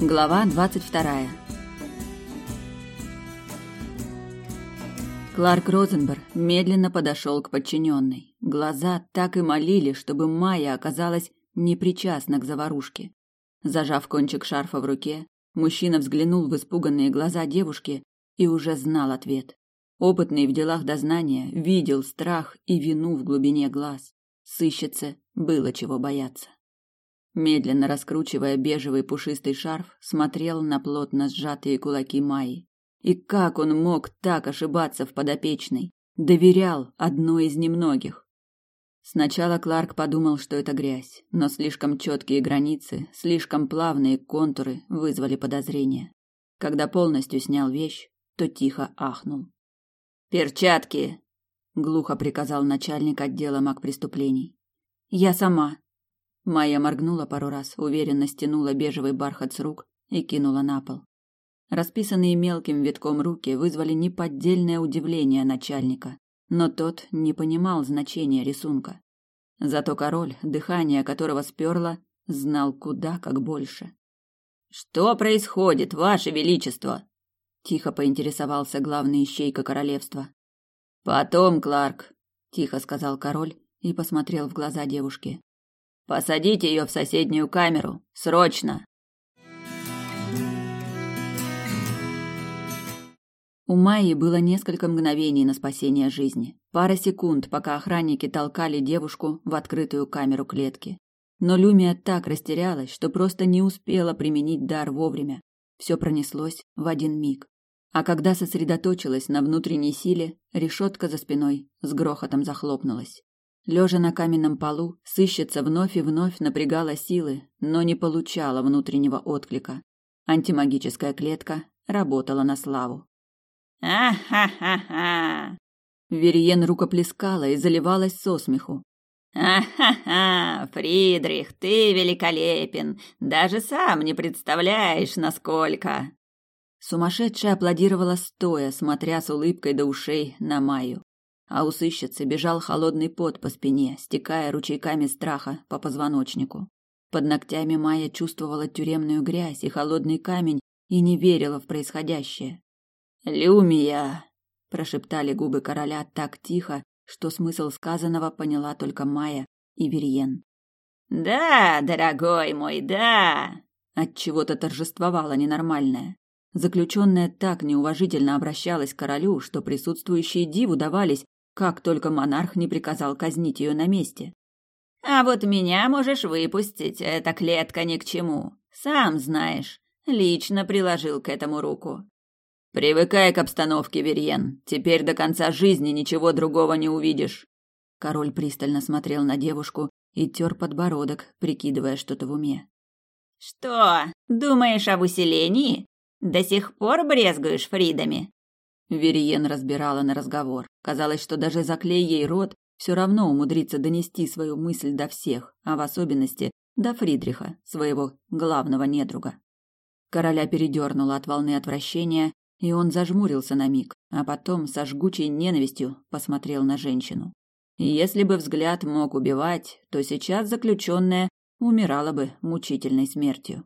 Глава 22. Кларк Розенберг медленно подошел к подчиненной. Глаза так и молили, чтобы Майя оказалась непричастна к заварушке. Зажав кончик шарфа в руке, мужчина взглянул в испуганные глаза девушки и уже знал ответ. Опытный в делах дознания видел страх и вину в глубине глаз. Сыщице было чего бояться медленно раскручивая бежевый пушистый шарф, смотрел на плотно сжатые кулаки Майи. И как он мог так ошибаться в подопечной? Доверял одной из немногих. Сначала Кларк подумал, что это грязь, но слишком четкие границы, слишком плавные контуры вызвали подозрения. Когда полностью снял вещь, то тихо ахнул. «Перчатки!» — глухо приказал начальник отдела маг преступлений. «Я сама», Майя моргнула пару раз, уверенно стянула бежевый бархат с рук и кинула на пол. Расписанные мелким витком руки вызвали неподдельное удивление начальника, но тот не понимал значения рисунка. Зато король, дыхание которого сперло, знал куда как больше. «Что происходит, ваше величество?» – тихо поинтересовался главный ищейка королевства. «Потом, Кларк», – тихо сказал король и посмотрел в глаза девушки. Посадите ее в соседнюю камеру. Срочно!» У Майи было несколько мгновений на спасение жизни. Пара секунд, пока охранники толкали девушку в открытую камеру клетки. Но Люмия так растерялась, что просто не успела применить дар вовремя. Все пронеслось в один миг. А когда сосредоточилась на внутренней силе, решетка за спиной с грохотом захлопнулась. Лежа на каменном полу, сыщица вновь и вновь напрягала силы, но не получала внутреннего отклика. Антимагическая клетка работала на славу. «А-ха-ха-ха!» Вериен рукоплескала и заливалась со смеху. «А-ха-ха! Фридрих, ты великолепен! Даже сам не представляешь, насколько!» Сумасшедшая аплодировала стоя, смотря с улыбкой до ушей на Майю а у сыщицы бежал холодный пот по спине, стекая ручейками страха по позвоночнику. Под ногтями Майя чувствовала тюремную грязь и холодный камень и не верила в происходящее. «Люмия!» – прошептали губы короля так тихо, что смысл сказанного поняла только Майя и Верьен. «Да, дорогой мой, да!» От чего то торжествовала ненормальная. Заключенная так неуважительно обращалась к королю, что присутствующие диву давались, как только монарх не приказал казнить ее на месте. А вот меня можешь выпустить, эта клетка ни к чему. Сам знаешь, лично приложил к этому руку. Привыкай к обстановке, Верьен. Теперь до конца жизни ничего другого не увидишь. Король пристально смотрел на девушку и тер подбородок, прикидывая что-то в уме. Что, думаешь об усилении? До сих пор брезгуешь Фридами? Вериен разбирала на разговор. Казалось, что даже заклей ей рот, все равно умудрится донести свою мысль до всех, а в особенности до Фридриха, своего главного недруга. Короля передернуло от волны отвращения, и он зажмурился на миг, а потом со жгучей ненавистью посмотрел на женщину. Если бы взгляд мог убивать, то сейчас заключенная умирала бы мучительной смертью.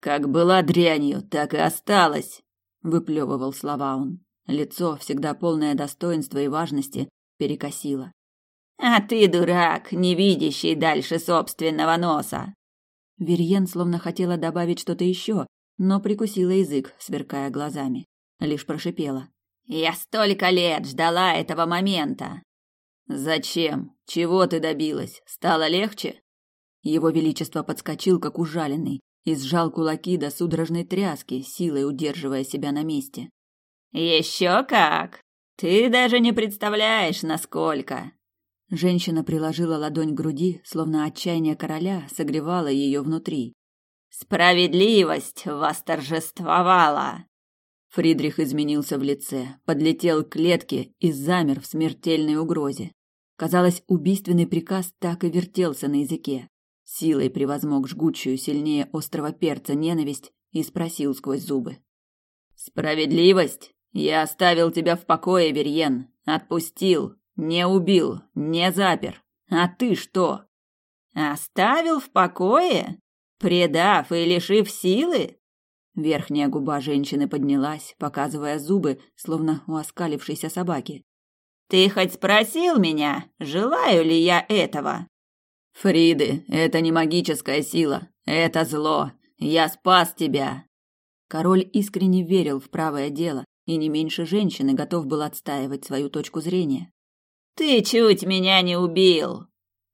«Как была дрянью, так и осталась!» — выплевывал слова он. Лицо, всегда полное достоинства и важности, перекосило. «А ты дурак, не видящий дальше собственного носа!» Верьен словно хотела добавить что-то еще, но прикусила язык, сверкая глазами. Лишь прошипела. «Я столько лет ждала этого момента!» «Зачем? Чего ты добилась? Стало легче?» Его Величество подскочил, как ужаленный, и сжал кулаки до судорожной тряски, силой удерживая себя на месте. Еще как! Ты даже не представляешь, насколько!» Женщина приложила ладонь к груди, словно отчаяние короля согревало ее внутри. «Справедливость восторжествовала!» Фридрих изменился в лице, подлетел к клетке и замер в смертельной угрозе. Казалось, убийственный приказ так и вертелся на языке. Силой превозмог жгучую, сильнее острого перца ненависть и спросил сквозь зубы. «Справедливость? Я оставил тебя в покое, Верьен. Отпустил, не убил, не запер. А ты что? Оставил в покое? Предав и лишив силы? Верхняя губа женщины поднялась, показывая зубы, словно у оскалившейся собаки. «Ты хоть спросил меня, желаю ли я этого?» «Фриды, это не магическая сила, это зло. Я спас тебя!» Король искренне верил в правое дело, и не меньше женщины готов был отстаивать свою точку зрения. «Ты чуть меня не убил!»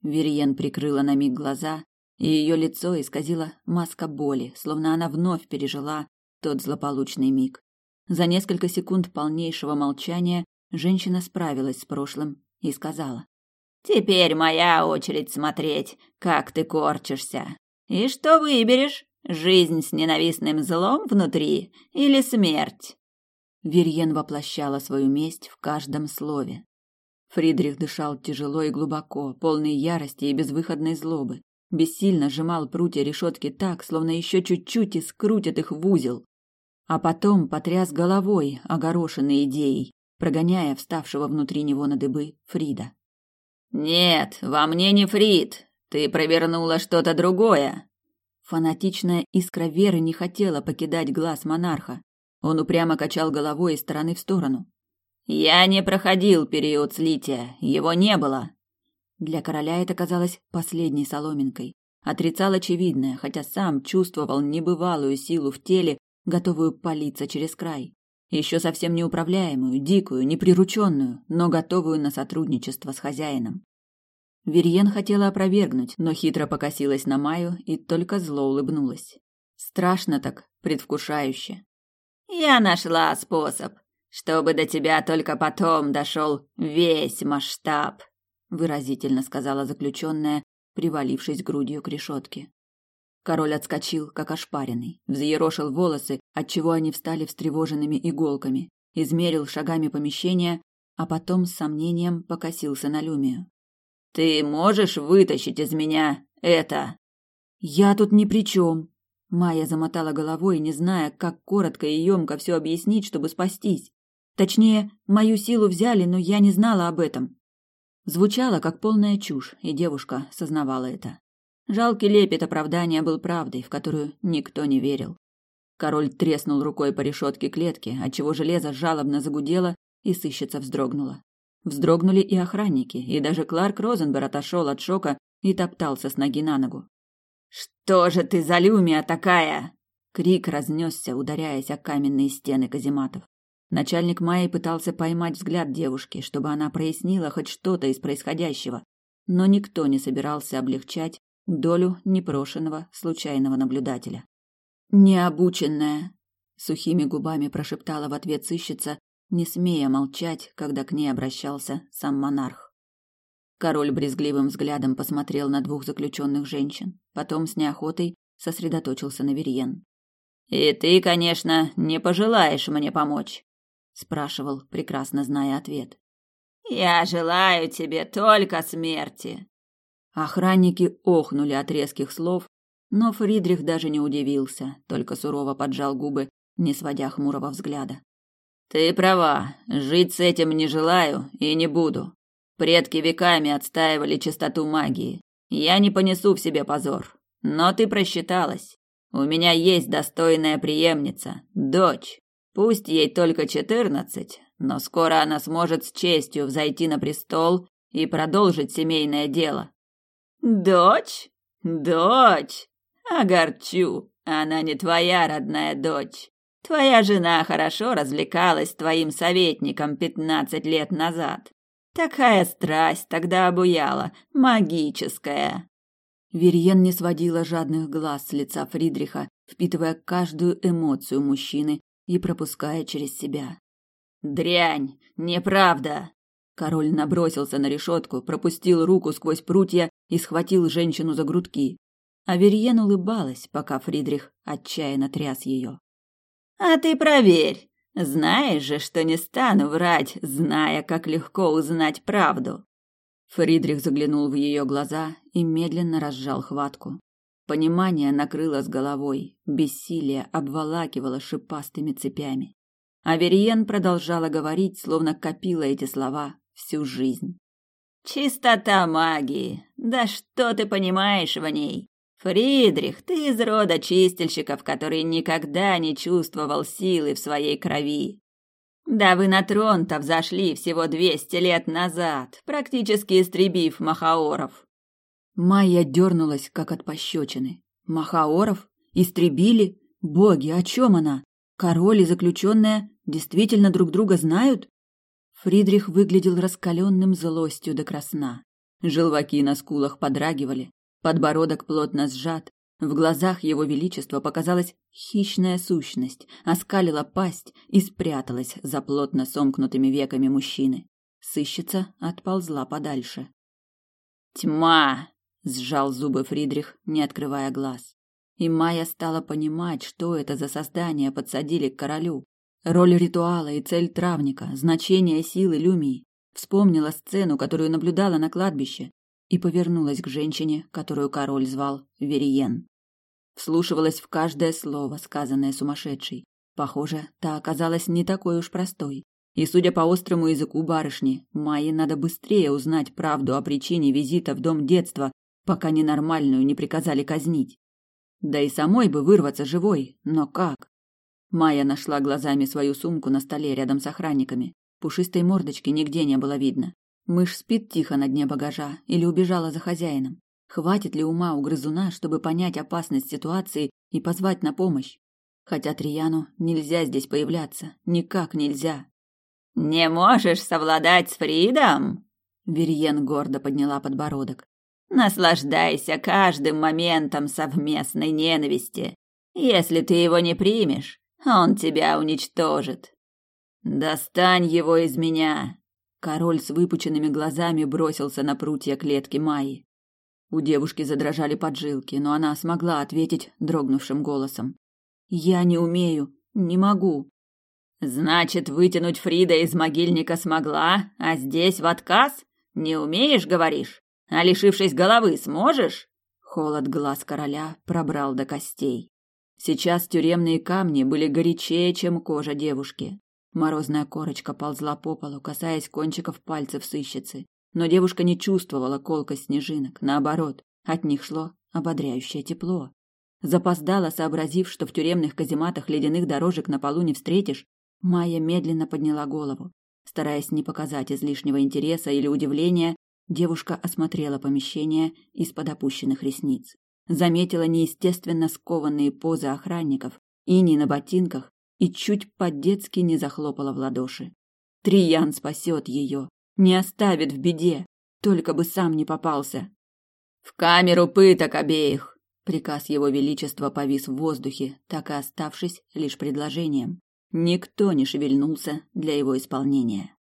Вериен прикрыла на миг глаза, и ее лицо исказило маска боли, словно она вновь пережила тот злополучный миг. За несколько секунд полнейшего молчания женщина справилась с прошлым и сказала. «Теперь моя очередь смотреть, как ты корчишься. И что выберешь? Жизнь с ненавистным злом внутри или смерть?» Верьен воплощала свою месть в каждом слове. Фридрих дышал тяжело и глубоко, полный ярости и безвыходной злобы. Бессильно сжимал прутья решетки так, словно еще чуть-чуть и скрутят их в узел. А потом потряс головой, огорошенной идеей, прогоняя вставшего внутри него на дыбы Фрида. «Нет, во мне не Фрид. Ты провернула что-то другое». Фанатичная искра веры не хотела покидать глаз монарха. Он упрямо качал головой из стороны в сторону. «Я не проходил период слития, его не было». Для короля это казалось последней соломинкой. Отрицал очевидное, хотя сам чувствовал небывалую силу в теле, готовую палиться через край. Еще совсем неуправляемую, дикую, неприрученную, но готовую на сотрудничество с хозяином. Верьен хотела опровергнуть, но хитро покосилась на Маю и только зло улыбнулась. Страшно так, предвкушающе. «Я нашла способ, чтобы до тебя только потом дошел весь масштаб», выразительно сказала заключенная, привалившись грудью к решетке. Король отскочил, как ошпаренный, взъерошил волосы, отчего они встали встревоженными иголками, измерил шагами помещение, а потом с сомнением покосился на Люмию. «Ты можешь вытащить из меня это?» «Я тут ни при чем!» Майя замотала головой, не зная, как коротко и емко все объяснить, чтобы спастись. Точнее, мою силу взяли, но я не знала об этом. Звучало, как полная чушь, и девушка сознавала это. Жалкий лепет оправдания был правдой, в которую никто не верил. Король треснул рукой по решетке клетки, отчего железо жалобно загудело и сыщица вздрогнула. Вздрогнули и охранники, и даже Кларк Розенбер отошел от шока и топтался с ноги на ногу. «Что же ты за люмия такая?» Крик разнесся, ударяясь о каменные стены казематов. Начальник Майи пытался поймать взгляд девушки, чтобы она прояснила хоть что-то из происходящего, но никто не собирался облегчать долю непрошенного случайного наблюдателя. «Необученная!» — сухими губами прошептала в ответ сыщица, не смея молчать, когда к ней обращался сам монарх. Король брезгливым взглядом посмотрел на двух заключенных женщин, потом с неохотой сосредоточился на Верьен. «И ты, конечно, не пожелаешь мне помочь?» спрашивал, прекрасно зная ответ. Я желаю тебе только смерти. Охранники охнули от резких слов, но Фридрих даже не удивился, только сурово поджал губы, не сводя хмурого взгляда. Ты права, жить с этим не желаю и не буду. Предки веками отстаивали чистоту магии. Я не понесу в себе позор. Но ты просчиталась. У меня есть достойная преемница, дочь. Пусть ей только четырнадцать, но скоро она сможет с честью взойти на престол и продолжить семейное дело. Дочь? Дочь? Огорчу, она не твоя родная дочь. Твоя жена хорошо развлекалась с твоим советником пятнадцать лет назад. Такая страсть тогда обуяла, магическая. Верьен не сводила жадных глаз с лица Фридриха, впитывая каждую эмоцию мужчины и пропуская через себя. «Дрянь! Неправда!» Король набросился на решетку, пропустил руку сквозь прутья и схватил женщину за грудки. Аверьен улыбалась, пока Фридрих отчаянно тряс ее. «А ты проверь! Знаешь же, что не стану врать, зная, как легко узнать правду!» Фридрих заглянул в ее глаза и медленно разжал хватку. Понимание накрыло с головой, бессилие обволакивало шипастыми цепями. А Вериен продолжала говорить, словно копила эти слова всю жизнь. «Чистота магии! Да что ты понимаешь в ней? Фридрих, ты из рода чистильщиков, который никогда не чувствовал силы в своей крови. Да вы на трон-то взошли всего двести лет назад, практически истребив Махаоров. Майя дернулась, как от пощечины. Махаоров? Истребили? Боги, о чем она? Король и заключенная действительно друг друга знают? Фридрих выглядел раскаленным злостью до красна. Желваки на скулах подрагивали, подбородок плотно сжат, в глазах его величества показалась хищная сущность, оскалила пасть и спряталась за плотно сомкнутыми веками мужчины. Сыщица отползла подальше. «Тьма!» — сжал зубы Фридрих, не открывая глаз. И Майя стала понимать, что это за создание подсадили к королю. Роль ритуала и цель травника, значение силы Люмии. Вспомнила сцену, которую наблюдала на кладбище, и повернулась к женщине, которую король звал Вериен. Вслушивалась в каждое слово, сказанное сумасшедшей. Похоже, та оказалась не такой уж простой. И, судя по острому языку барышни, Майе надо быстрее узнать правду о причине визита в дом детства, пока ненормальную не приказали казнить. Да и самой бы вырваться живой, но как? Майя нашла глазами свою сумку на столе рядом с охранниками. Пушистой мордочки нигде не было видно. Мышь спит тихо на дне багажа или убежала за хозяином. Хватит ли ума у грызуна, чтобы понять опасность ситуации и позвать на помощь? Хотя Трияну нельзя здесь появляться, никак нельзя. «Не можешь совладать с Фридом?» Верьен гордо подняла подбородок. «Наслаждайся каждым моментом совместной ненависти. Если ты его не примешь, он тебя уничтожит. Достань его из меня, Король с выпученными глазами бросился на прутья клетки Майи. У девушки задрожали поджилки, но она смогла ответить дрогнувшим голосом. «Я не умею, не могу». «Значит, вытянуть Фрида из могильника смогла, а здесь в отказ? Не умеешь, говоришь? А лишившись головы, сможешь?» Холод глаз короля пробрал до костей. Сейчас тюремные камни были горячее, чем кожа девушки. Морозная корочка ползла по полу, касаясь кончиков пальцев сыщицы. Но девушка не чувствовала колкость снежинок, наоборот, от них шло ободряющее тепло. Запоздала, сообразив, что в тюремных казематах ледяных дорожек на полу не встретишь, Майя медленно подняла голову. Стараясь не показать излишнего интереса или удивления, девушка осмотрела помещение из-под опущенных ресниц. Заметила неестественно скованные позы охранников, иней на ботинках и чуть по-детски не захлопала в ладоши. Триян спасет ее, не оставит в беде, только бы сам не попался. В камеру пыток обеих. Приказ его величества повис в воздухе, так и оставшись лишь предложением. Никто не шевельнулся для его исполнения.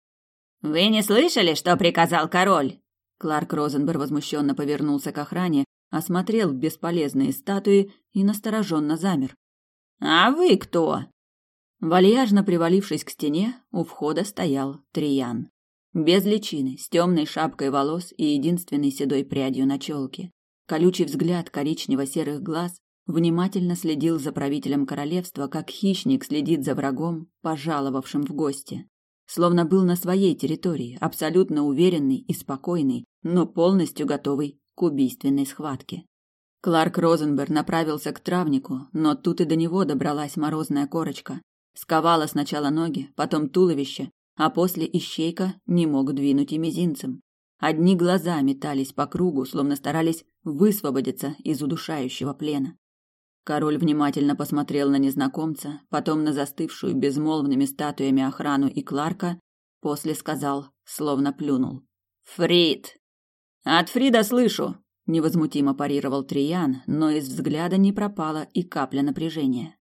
Вы не слышали, что приказал король? Кларк Розенберг возмущенно повернулся к охране, осмотрел бесполезные статуи и настороженно замер. А вы кто? Вальяжно привалившись к стене, у входа стоял Триян. Без личины, с темной шапкой волос и единственной седой прядью на челке. Колючий взгляд коричнево-серых глаз внимательно следил за правителем королевства, как хищник следит за врагом, пожаловавшим в гости. Словно был на своей территории, абсолютно уверенный и спокойный, но полностью готовый к убийственной схватке. Кларк Розенберг направился к травнику, но тут и до него добралась морозная корочка, Сковала сначала ноги, потом туловище, а после ищейка не мог двинуть и мизинцем. Одни глаза метались по кругу, словно старались высвободиться из удушающего плена. Король внимательно посмотрел на незнакомца, потом на застывшую безмолвными статуями охрану и Кларка, после сказал, словно плюнул: "Фрид. От Фрида слышу", невозмутимо парировал Триян, но из взгляда не пропала и капля напряжения.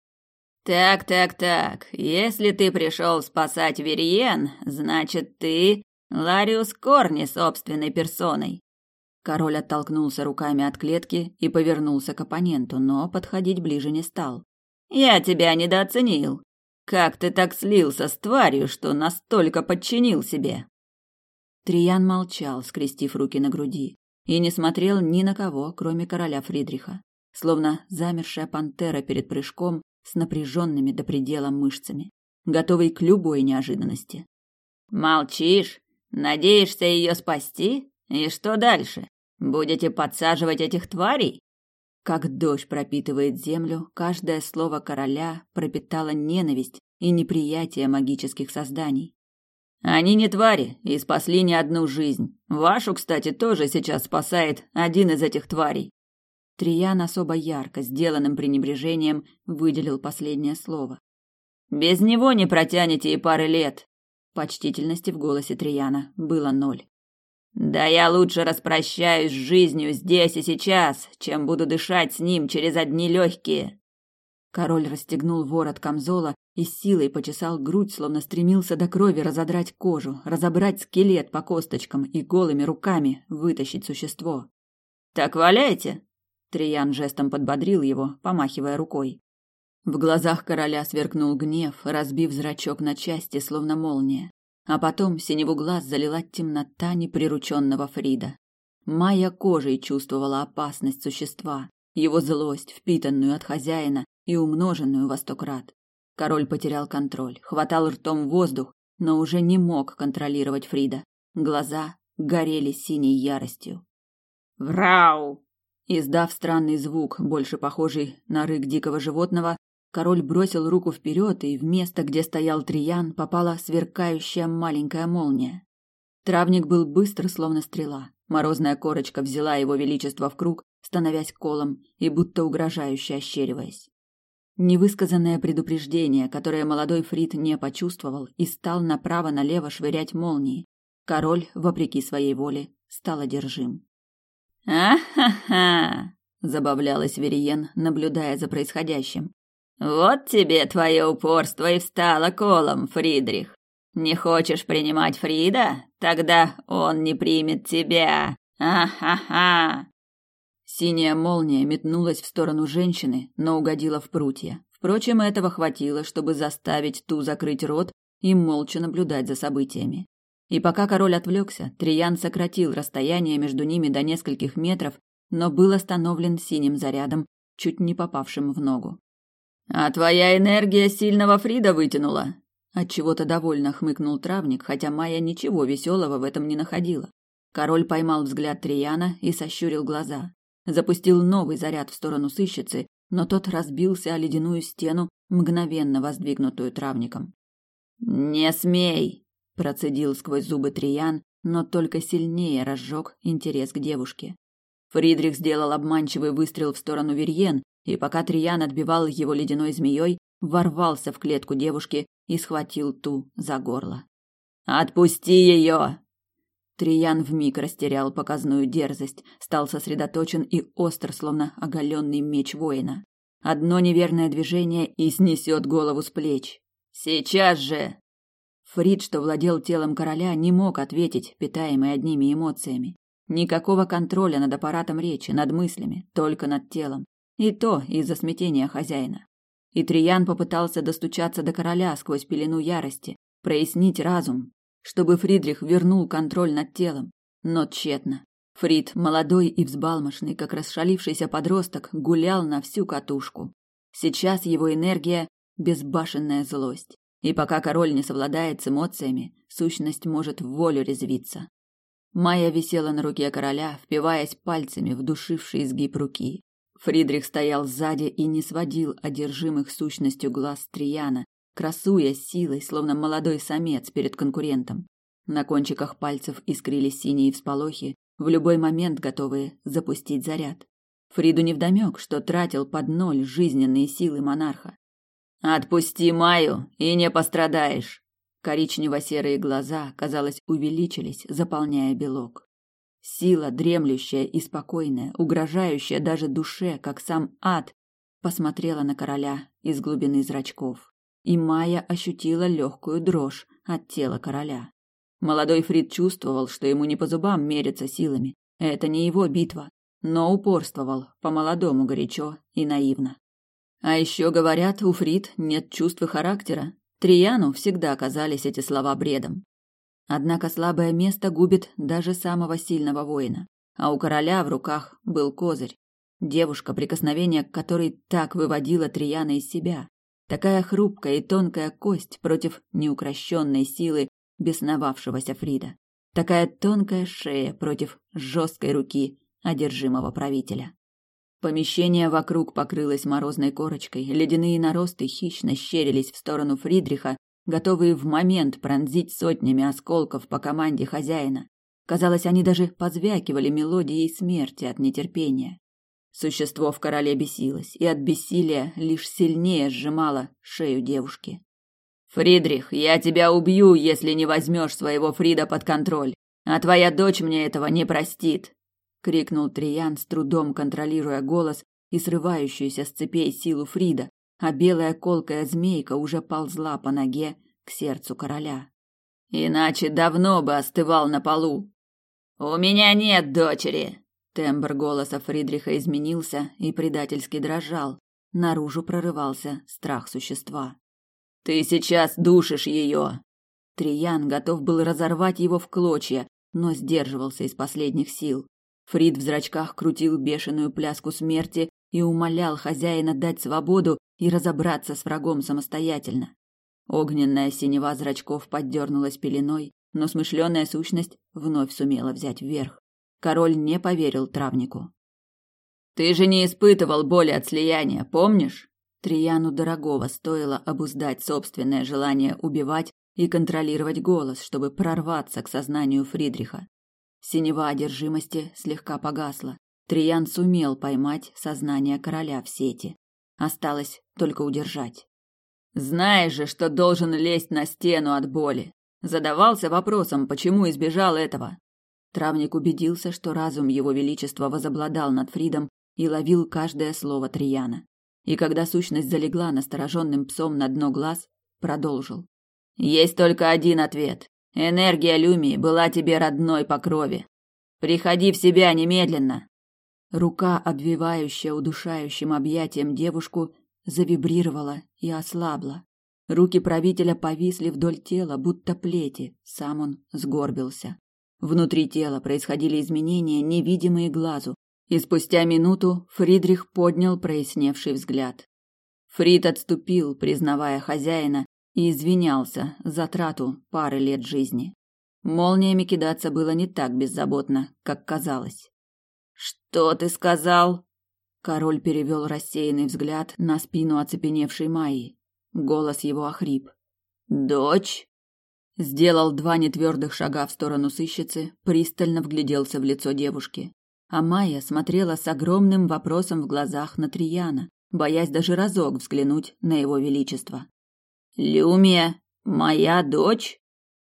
Так, так, так. Если ты пришел спасать Вериен, значит, ты Лариус Корни собственной персоной. Король оттолкнулся руками от клетки и повернулся к оппоненту, но подходить ближе не стал. Я тебя недооценил. Как ты так слился с тварью, что настолько подчинил себе? Триян молчал, скрестив руки на груди, и не смотрел ни на кого, кроме короля Фридриха. Словно замершая пантера перед прыжком, с напряженными до предела мышцами, готовый к любой неожиданности. Молчишь? Надеешься ее спасти? И что дальше? Будете подсаживать этих тварей? Как дождь пропитывает землю, каждое слово короля пропитало ненависть и неприятие магических созданий. Они не твари и спасли не одну жизнь. Вашу, кстати, тоже сейчас спасает один из этих тварей. Триян особо ярко, сделанным пренебрежением, выделил последнее слово. Без него не протянете и пары лет. Почтительности в голосе Трияна было ноль. Да я лучше распрощаюсь с жизнью здесь и сейчас, чем буду дышать с ним через одни легкие. Король расстегнул ворот камзола и силой почесал грудь, словно стремился до крови разодрать кожу, разобрать скелет по косточкам и голыми руками вытащить существо. Так валяйте. Триян жестом подбодрил его, помахивая рукой. В глазах короля сверкнул гнев, разбив зрачок на части, словно молния. А потом синеву глаз залила темнота неприрученного Фрида. Майя кожей чувствовала опасность существа, его злость, впитанную от хозяина и умноженную во сто крат. Король потерял контроль, хватал ртом воздух, но уже не мог контролировать Фрида. Глаза горели синей яростью. «Врау!» Издав странный звук, больше похожий на рык дикого животного, Король бросил руку вперед, и в место, где стоял Триян, попала сверкающая маленькая молния. Травник был быстр, словно стрела. Морозная корочка взяла его величество в круг, становясь колом и будто угрожающе ощериваясь. Невысказанное предупреждение, которое молодой Фрид не почувствовал, и стал направо-налево швырять молнии. Король, вопреки своей воле, стал одержим. «А-ха-ха!» – забавлялась Вериен, наблюдая за происходящим. Вот тебе твое упорство и встало колом, Фридрих. Не хочешь принимать Фрида? Тогда он не примет тебя. А-ха-ха. Синяя молния метнулась в сторону женщины, но угодила в прутья. Впрочем, этого хватило, чтобы заставить ту закрыть рот и молча наблюдать за событиями. И пока король отвлекся, Триян сократил расстояние между ними до нескольких метров, но был остановлен синим зарядом, чуть не попавшим в ногу. А твоя энергия сильного Фрида вытянула. От чего-то довольно хмыкнул травник, хотя Майя ничего веселого в этом не находила. Король поймал взгляд Трияна и сощурил глаза. Запустил новый заряд в сторону сыщицы, но тот разбился о ледяную стену, мгновенно воздвигнутую травником. «Не смей!» – процедил сквозь зубы Триян, но только сильнее разжег интерес к девушке. Фридрих сделал обманчивый выстрел в сторону Верьен, и пока Триян отбивал его ледяной змеей, ворвался в клетку девушки и схватил ту за горло. «Отпусти ее!» Триян вмиг растерял показную дерзость, стал сосредоточен и остр, словно оголенный меч воина. Одно неверное движение и снесет голову с плеч. «Сейчас же!» Фрид, что владел телом короля, не мог ответить, питаемый одними эмоциями. Никакого контроля над аппаратом речи, над мыслями, только над телом. И то из-за смятения хозяина. И Триян попытался достучаться до короля сквозь пелену ярости, прояснить разум, чтобы Фридрих вернул контроль над телом, но тщетно. Фрид, молодой и взбалмошный, как расшалившийся подросток, гулял на всю катушку. Сейчас его энергия – безбашенная злость. И пока король не совладает с эмоциями, сущность может в волю резвиться. Майя висела на руке короля, впиваясь пальцами в душивший изгиб руки. Фридрих стоял сзади и не сводил одержимых сущностью глаз Трияна, красуя силой, словно молодой самец перед конкурентом. На кончиках пальцев искрились синие всполохи, в любой момент готовые запустить заряд. Фриду невдомёк, что тратил под ноль жизненные силы монарха. «Отпусти Маю, и не пострадаешь!» Коричнево-серые глаза, казалось, увеличились, заполняя белок. Сила, дремлющая и спокойная, угрожающая даже душе, как сам ад, посмотрела на короля из глубины зрачков. И Майя ощутила легкую дрожь от тела короля. Молодой Фрид чувствовал, что ему не по зубам мериться силами. Это не его битва, но упорствовал, по-молодому горячо и наивно. А еще говорят, у Фрид нет чувств и характера. Трияну всегда казались эти слова бредом. Однако слабое место губит даже самого сильного воина. А у короля в руках был козырь. Девушка, прикосновение к которой так выводило Трияна из себя. Такая хрупкая и тонкая кость против неукрощенной силы бесновавшегося Фрида. Такая тонкая шея против жесткой руки одержимого правителя. Помещение вокруг покрылось морозной корочкой, ледяные наросты хищно щерились в сторону Фридриха, готовые в момент пронзить сотнями осколков по команде хозяина. Казалось, они даже позвякивали мелодией смерти от нетерпения. Существо в короле бесилось, и от бессилия лишь сильнее сжимало шею девушки. «Фридрих, я тебя убью, если не возьмешь своего Фрида под контроль, а твоя дочь мне этого не простит!» — крикнул Триян, с трудом контролируя голос и срывающуюся с цепей силу Фрида, а белая колкая змейка уже ползла по ноге к сердцу короля. «Иначе давно бы остывал на полу!» «У меня нет дочери!» Тембр голоса Фридриха изменился и предательски дрожал. Наружу прорывался страх существа. «Ты сейчас душишь ее!» Триян готов был разорвать его в клочья, но сдерживался из последних сил. Фрид в зрачках крутил бешеную пляску смерти и умолял хозяина дать свободу и разобраться с врагом самостоятельно. Огненная синева зрачков поддернулась пеленой, но смышленая сущность вновь сумела взять вверх. Король не поверил травнику. Ты же не испытывал боли от слияния, помнишь? Трияну дорогого стоило обуздать собственное желание убивать и контролировать голос, чтобы прорваться к сознанию Фридриха. Синева одержимости слегка погасла. Триян сумел поймать сознание короля в сети. Осталось только удержать. Знаешь же, что должен лезть на стену от боли. Задавался вопросом, почему избежал этого. Травник убедился, что разум его величества возобладал над Фридом и ловил каждое слово Трияна. И когда сущность залегла настороженным псом на дно глаз, продолжил. «Есть только один ответ. Энергия Люмии была тебе родной по крови. Приходи в себя немедленно!» Рука, обвивающая удушающим объятием девушку, завибрировала и ослабла. Руки правителя повисли вдоль тела, будто плети, сам он сгорбился. Внутри тела происходили изменения, невидимые глазу, и спустя минуту Фридрих поднял проясневший взгляд. Фрид отступил, признавая хозяина, и извинялся за трату пары лет жизни. Молниями кидаться было не так беззаботно, как казалось. «Что ты сказал?» Король перевел рассеянный взгляд на спину оцепеневшей Майи. Голос его охрип. «Дочь?» Сделал два нетвердых шага в сторону сыщицы, пристально вгляделся в лицо девушки. А Майя смотрела с огромным вопросом в глазах на Трияна, боясь даже разок взглянуть на его величество. «Люмия, моя дочь?»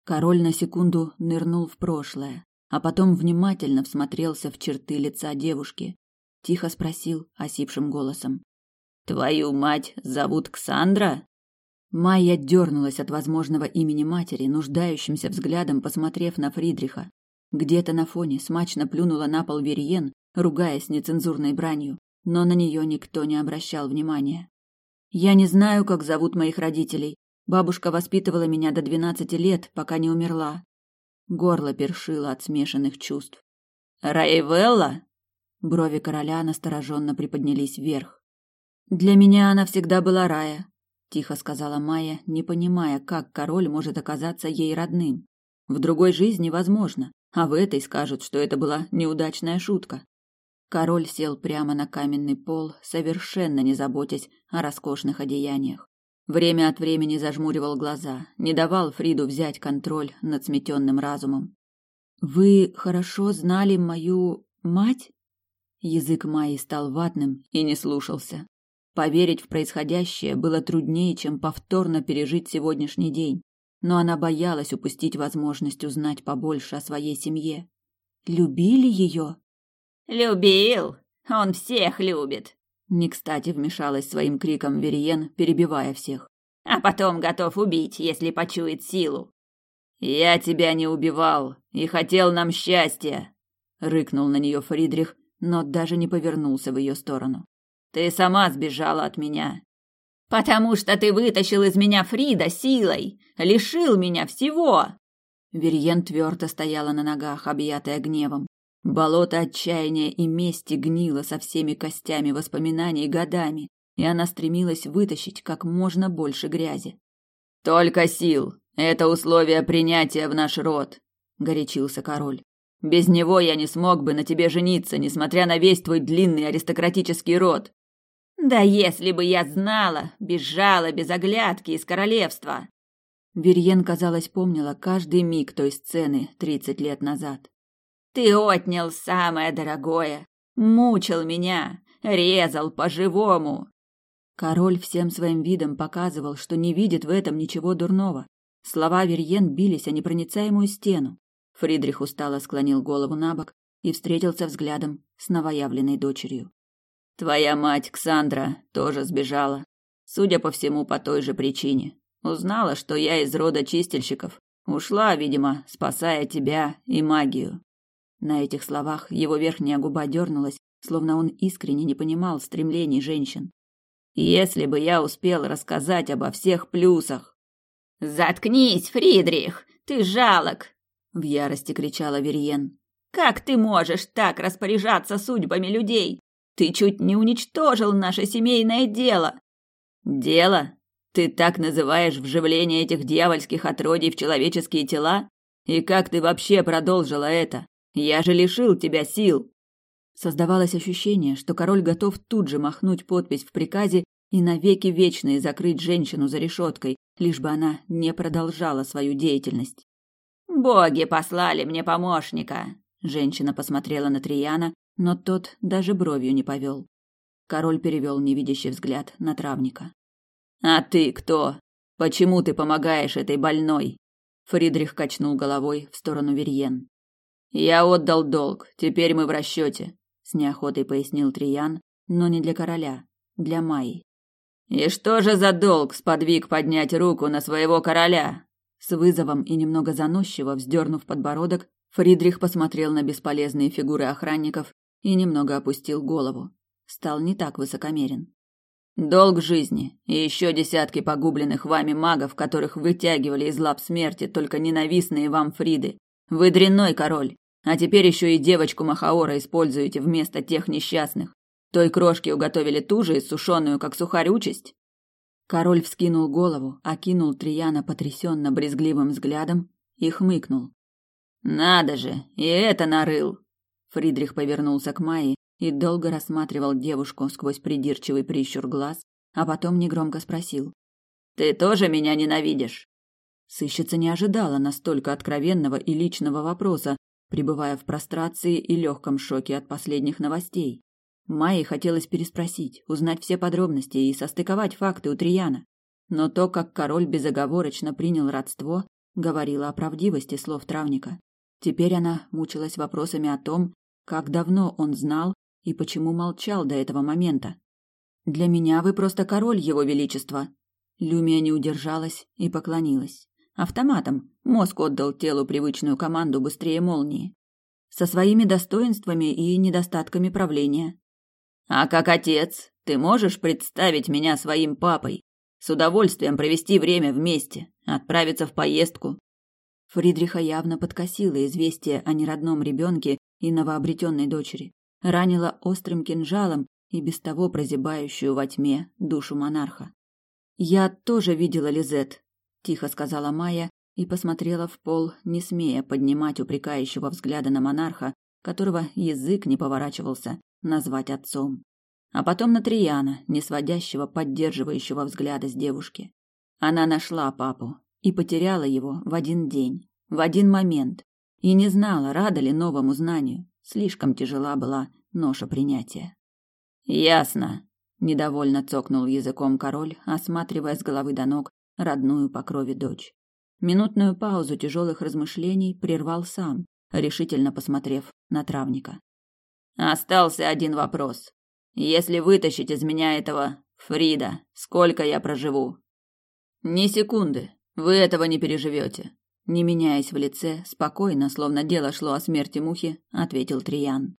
Король на секунду нырнул в прошлое, а потом внимательно всмотрелся в черты лица девушки. Тихо спросил осипшим голосом. «Твою мать зовут Ксандра?» Майя дернулась от возможного имени матери, нуждающимся взглядом посмотрев на Фридриха. Где-то на фоне смачно плюнула на пол Верьен, ругаясь нецензурной бранью, но на нее никто не обращал внимания. «Я не знаю, как зовут моих родителей. Бабушка воспитывала меня до двенадцати лет, пока не умерла». Горло першило от смешанных чувств. «Раевелла?» Брови короля настороженно приподнялись вверх. «Для меня она всегда была Рая тихо сказала Майя, не понимая, как король может оказаться ей родным. В другой жизни возможно, а в этой скажут, что это была неудачная шутка. Король сел прямо на каменный пол, совершенно не заботясь о роскошных одеяниях. Время от времени зажмуривал глаза, не давал Фриду взять контроль над сметенным разумом. «Вы хорошо знали мою мать?» Язык Майи стал ватным и не слушался. Поверить в происходящее было труднее, чем повторно пережить сегодняшний день, но она боялась упустить возможность узнать побольше о своей семье. Любили ее? Любил. Он всех любит. Не кстати вмешалась своим криком Вериен, перебивая всех. А потом готов убить, если почует силу. Я тебя не убивал и хотел нам счастья, рыкнул на нее Фридрих, но даже не повернулся в ее сторону. Ты сама сбежала от меня. Потому что ты вытащил из меня Фрида силой, лишил меня всего. Верьен твердо стояла на ногах, объятая гневом. Болото отчаяния и мести гнило со всеми костями воспоминаний годами, и она стремилась вытащить как можно больше грязи. Только сил. Это условие принятия в наш род, горячился король. Без него я не смог бы на тебе жениться, несмотря на весь твой длинный аристократический род. Да если бы я знала, бежала без оглядки из королевства. Верьен, казалось, помнила каждый миг той сцены тридцать лет назад. Ты отнял самое дорогое, мучил меня, резал по-живому. Король всем своим видом показывал, что не видит в этом ничего дурного. Слова Верьен бились о непроницаемую стену. Фридрих устало склонил голову на бок и встретился взглядом с новоявленной дочерью. Твоя мать, Ксандра, тоже сбежала. Судя по всему, по той же причине. Узнала, что я из рода чистильщиков. Ушла, видимо, спасая тебя и магию. На этих словах его верхняя губа дернулась, словно он искренне не понимал стремлений женщин. Если бы я успел рассказать обо всех плюсах. Заткнись, Фридрих, ты жалок, в ярости кричала Верьен. Как ты можешь так распоряжаться судьбами людей? Ты чуть не уничтожил наше семейное дело. Дело? Ты так называешь вживление этих дьявольских отродий в человеческие тела? И как ты вообще продолжила это? Я же лишил тебя сил. Создавалось ощущение, что король готов тут же махнуть подпись в приказе и навеки вечные закрыть женщину за решеткой, лишь бы она не продолжала свою деятельность. Боги послали мне помощника. Женщина посмотрела на Трияна, но тот даже бровью не повел. Король перевел невидящий взгляд на травника. А ты кто? Почему ты помогаешь этой больной? Фридрих качнул головой в сторону Верьен. Я отдал долг, теперь мы в расчете, с неохотой пояснил Триян, но не для короля, для Майи. И что же за долг сподвиг поднять руку на своего короля? С вызовом и немного заносчиво вздернув подбородок, Фридрих посмотрел на бесполезные фигуры охранников и немного опустил голову. Стал не так высокомерен. Долг жизни и еще десятки погубленных вами магов, которых вытягивали из лап смерти только ненавистные вам Фриды. Вы дрянной король, а теперь еще и девочку Махаора используете вместо тех несчастных. Той крошки уготовили ту же иссушенную, как сухарь, участь? Король вскинул голову, окинул Трияна потрясенно брезгливым взглядом и хмыкнул. «Надо же, и это нарыл!» Фридрих повернулся к Майе и долго рассматривал девушку сквозь придирчивый прищур глаз, а потом негромко спросил. «Ты тоже меня ненавидишь?» Сыщица не ожидала настолько откровенного и личного вопроса, пребывая в прострации и легком шоке от последних новостей. Майе хотелось переспросить, узнать все подробности и состыковать факты у Трияна. Но то, как король безоговорочно принял родство, говорило о правдивости слов травника. Теперь она мучилась вопросами о том, как давно он знал и почему молчал до этого момента. «Для меня вы просто король, его величества!» Люмия не удержалась и поклонилась. Автоматом мозг отдал телу привычную команду быстрее молнии. Со своими достоинствами и недостатками правления. А как отец, ты можешь представить меня своим папой? С удовольствием провести время вместе, отправиться в поездку. Фридриха явно подкосило известие о неродном ребенке и новообретенной дочери. Ранило острым кинжалом и без того прозябающую во тьме душу монарха. «Я тоже видела Лизет», — тихо сказала Майя и посмотрела в пол, не смея поднимать упрекающего взгляда на монарха, которого язык не поворачивался назвать отцом. А потом на Трияна, не сводящего, поддерживающего взгляда с девушки. Она нашла папу и потеряла его в один день, в один момент, и не знала, рада ли новому знанию. Слишком тяжела была ноша принятия. «Ясно», — недовольно цокнул языком король, осматривая с головы до ног родную по крови дочь. Минутную паузу тяжелых размышлений прервал сам, решительно посмотрев на травника. Остался один вопрос. Если вытащить из меня этого Фрида, сколько я проживу? Ни секунды. Вы этого не переживете. Не меняясь в лице, спокойно, словно дело шло о смерти мухи, ответил Триян.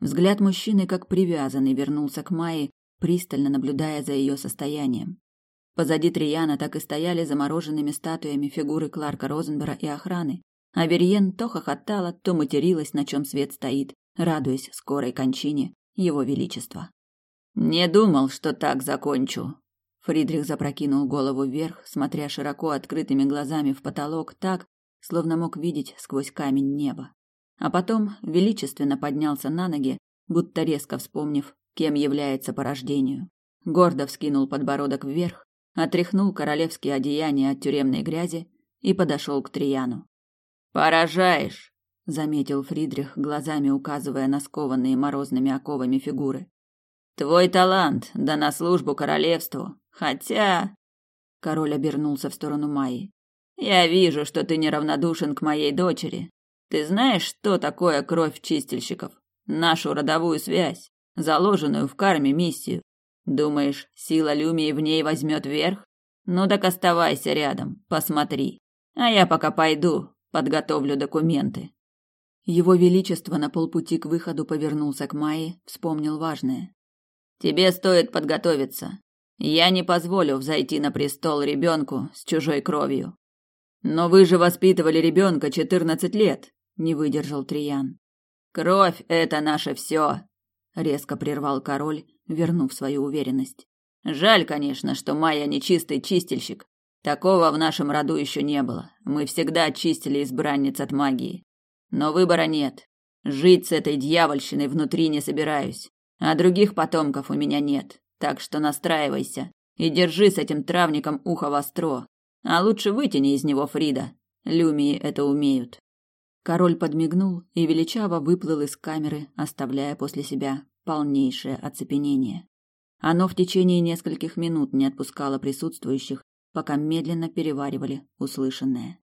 Взгляд мужчины, как привязанный, вернулся к Майе, пристально наблюдая за ее состоянием. Позади Трияна так и стояли замороженными статуями фигуры Кларка Розенбера и охраны, а Верьен то хохотала, то материлась, на чем свет стоит, радуясь скорой кончине его величества. Не думал, что так закончу. Фридрих запрокинул голову вверх, смотря широко открытыми глазами в потолок так, словно мог видеть сквозь камень небо. а потом величественно поднялся на ноги, будто резко вспомнив, кем является по рождению. Гордо вскинул подбородок вверх, отряхнул королевские одеяния от тюремной грязи и подошел к Трияну. «Поражаешь!» — заметил Фридрих, глазами указывая на скованные морозными оковами фигуры. «Твой талант, да на службу королевству. Хотя...» Король обернулся в сторону Майи. «Я вижу, что ты неравнодушен к моей дочери. Ты знаешь, что такое кровь чистильщиков? Нашу родовую связь, заложенную в карме миссию. Думаешь, сила Люмии в ней возьмет верх? Ну так оставайся рядом, посмотри. А я пока пойду, подготовлю документы. Его величество на полпути к выходу повернулся к Майе, вспомнил важное. Тебе стоит подготовиться. Я не позволю взойти на престол ребенку с чужой кровью. Но вы же воспитывали ребенка четырнадцать лет, не выдержал Триян. Кровь это наше все, резко прервал король, вернув свою уверенность. Жаль, конечно, что Майя нечистый чистильщик. Такого в нашем роду еще не было. Мы всегда очистили избранниц от магии. Но выбора нет. Жить с этой дьявольщиной внутри не собираюсь. А других потомков у меня нет. Так что настраивайся и держи с этим травником ухо востро. А лучше вытяни из него Фрида. Люмии это умеют. Король подмигнул и величаво выплыл из камеры, оставляя после себя полнейшее оцепенение. Оно в течение нескольких минут не отпускало присутствующих, пока медленно переваривали услышанное.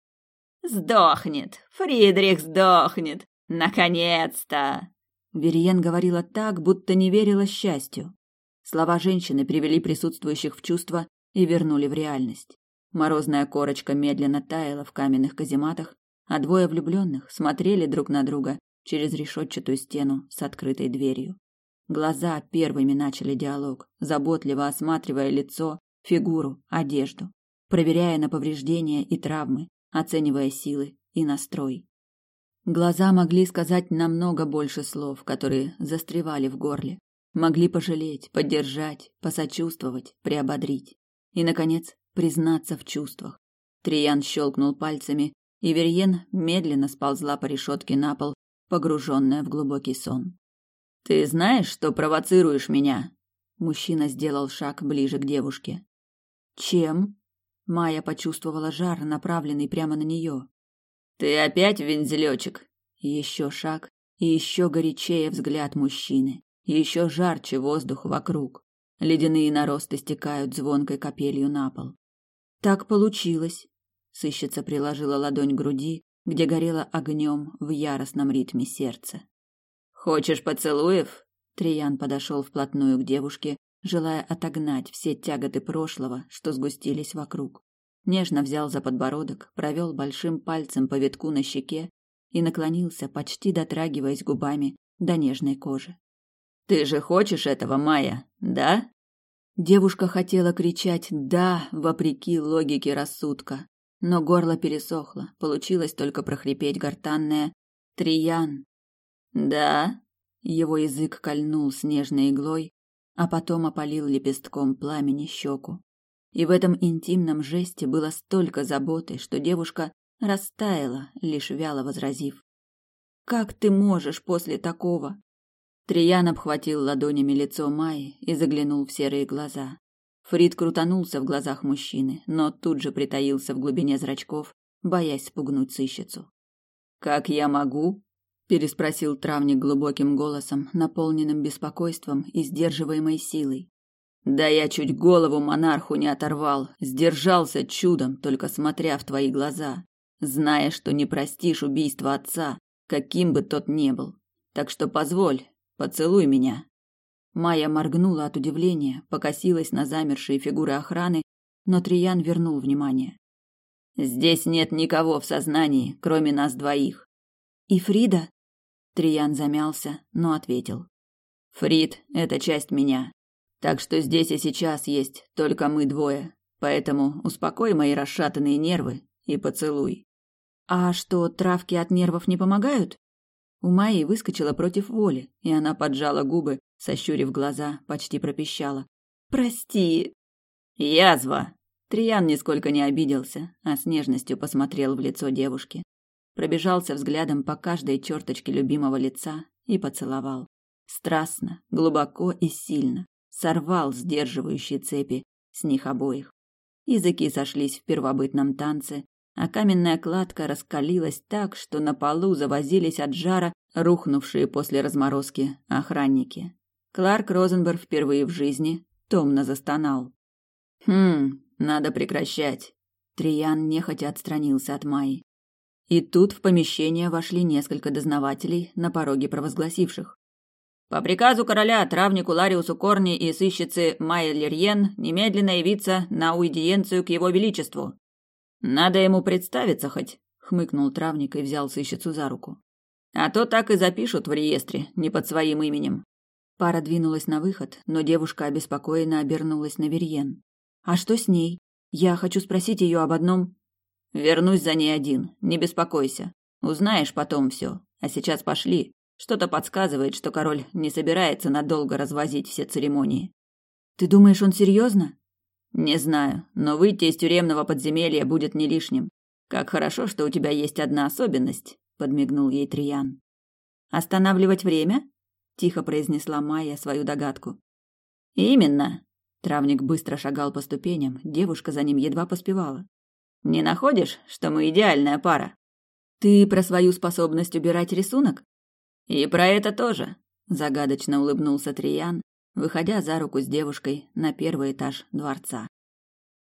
«Сдохнет! Фридрих сдохнет! Наконец-то!» Вериен говорила так, будто не верила счастью. Слова женщины привели присутствующих в чувство и вернули в реальность. Морозная корочка медленно таяла в каменных казематах, а двое влюбленных смотрели друг на друга через решетчатую стену с открытой дверью. Глаза первыми начали диалог, заботливо осматривая лицо, фигуру, одежду, проверяя на повреждения и травмы, оценивая силы и настрой. Глаза могли сказать намного больше слов, которые застревали в горле. Могли пожалеть, поддержать, посочувствовать, приободрить. И, наконец, признаться в чувствах. Триян щелкнул пальцами, и Верьен медленно сползла по решетке на пол, погруженная в глубокий сон. Ты знаешь, что провоцируешь меня? Мужчина сделал шаг ближе к девушке. Чем? Майя почувствовала жар, направленный прямо на нее. Ты опять вензелечек? Еще шаг, и еще горячее взгляд мужчины, еще жарче воздух вокруг. Ледяные наросты стекают звонкой капелью на пол. Так получилось. Сыщица приложила ладонь к груди, где горело огнем в яростном ритме сердца. Хочешь поцелуев? Триян подошел вплотную к девушке, желая отогнать все тяготы прошлого, что сгустились вокруг. Нежно взял за подбородок, провел большим пальцем по витку на щеке и наклонился, почти дотрагиваясь губами до нежной кожи. Ты же хочешь этого, Майя, да? Девушка хотела кричать «да», вопреки логике рассудка, но горло пересохло, получилось только прохрипеть гортанное «Триян, да? Его язык кольнул снежной иглой, а потом опалил лепестком пламени щеку. И в этом интимном жесте было столько заботы, что девушка растаяла, лишь вяло возразив: "Как ты можешь после такого?" Триян обхватил ладонями лицо Майи и заглянул в серые глаза. Фрид крутанулся в глазах мужчины, но тут же притаился в глубине зрачков, боясь спугнуть сыщицу. Как я могу? Переспросил травник глубоким голосом, наполненным беспокойством и сдерживаемой силой. Да я чуть голову монарху не оторвал, сдержался чудом, только смотря в твои глаза, зная, что не простишь убийство отца, каким бы тот ни был. Так что позволь, поцелуй меня. Майя моргнула от удивления, покосилась на замершие фигуры охраны, но Триян вернул внимание. Здесь нет никого в сознании, кроме нас двоих. И Фрида? Триян замялся, но ответил. Фрид это часть меня. Так что здесь и сейчас есть только мы двое. Поэтому успокой мои расшатанные нервы и поцелуй. А что, травки от нервов не помогают? У Майи выскочила против воли, и она поджала губы, сощурив глаза, почти пропищала: "Прости". Язва. Триян нисколько не обиделся, а с нежностью посмотрел в лицо девушки. Пробежался взглядом по каждой черточке любимого лица и поцеловал. Страстно, глубоко и сильно. Сорвал сдерживающие цепи с них обоих. Языки сошлись в первобытном танце, а каменная кладка раскалилась так, что на полу завозились от жара рухнувшие после разморозки охранники. Кларк Розенберг впервые в жизни томно застонал. «Хм, надо прекращать». Триян нехотя отстранился от Майи. И тут в помещение вошли несколько дознавателей, на пороге провозгласивших. По приказу короля травнику Лариусу Корни и сыщице Майя Лерьен немедленно явиться на уидиенцию к его величеству. Надо ему представиться хоть, хмыкнул травник и взял сыщицу за руку. А то так и запишут в реестре, не под своим именем. Пара двинулась на выход, но девушка обеспокоенно обернулась на Верьен. А что с ней? Я хочу спросить ее об одном. Вернусь за ней один, не беспокойся. Узнаешь потом все. А сейчас пошли. Что-то подсказывает, что король не собирается надолго развозить все церемонии. Ты думаешь, он серьезно? Не знаю, но выйти из тюремного подземелья будет не лишним. Как хорошо, что у тебя есть одна особенность, подмигнул ей Триян. Останавливать время? тихо произнесла Майя свою догадку. Именно. Травник быстро шагал по ступеням, девушка за ним едва поспевала. Не находишь, что мы идеальная пара? Ты про свою способность убирать рисунок? И про это тоже, загадочно улыбнулся Триян, выходя за руку с девушкой на первый этаж дворца.